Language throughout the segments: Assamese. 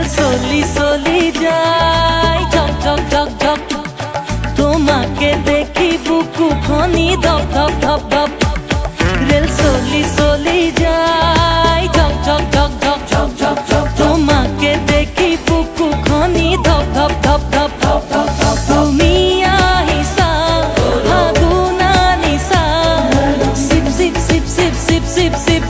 ৰেল চলি চলি যায় ঝক ঝক ঝক ঝক তোমাকে দেখি বুকু খনি ধপ ধপ ধপ ধপ রেল চলি চলি যায় ঝক ঝক ঝক ঝক ঝক ঝক ঝক তোমাকে দেখি বুকু খনি ধপ ধপ ধপ ধপ ধপ ধপ ধপ তুমি আহিছা ফাগুন আনিছা চিপ চিপ চিপ চিপ চিপ চিপ চিপ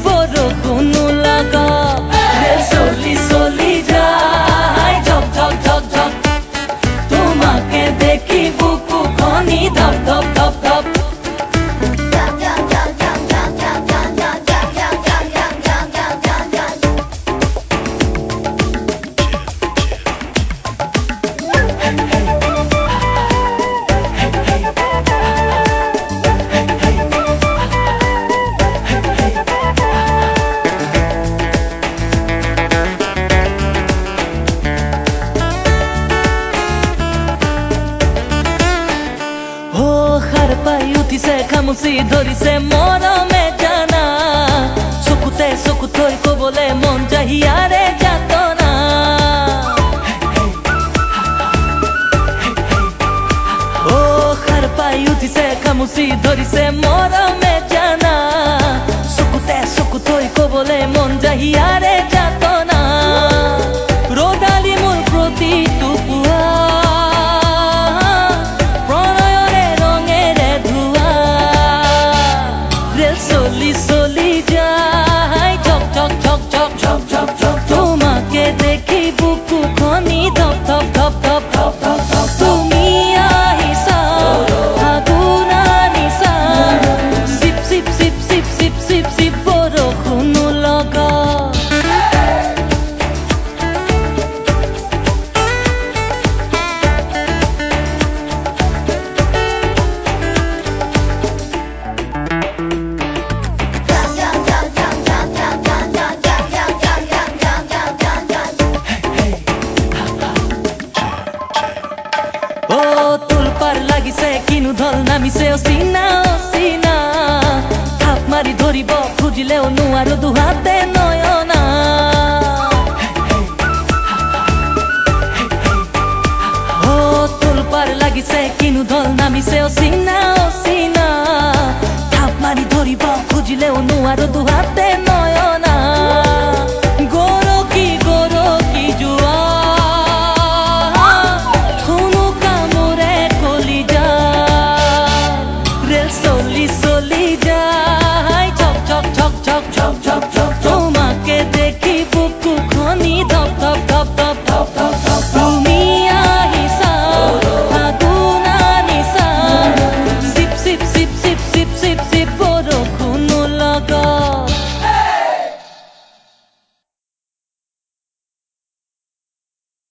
খামুচি ধৰিছে মৰমে জানা চকুতে চকু থৈ কবলে মন সাৰ পাই উঠিছে খামুচি ধৰিছে মৰমে পাৰ লাগিছে কিনো ঢল নামিছে অচিনা অচিনা থাপ মাৰি ধৰিব খুজিলেও নোৱাৰো দুহাতে নয়না। অ তোৰ পাৰ লাগিছে কিনো ঢল নামিছে অচিনা অচিনা থাপ মাৰি ধৰিব খুজিলেও নোৱাৰো নয়না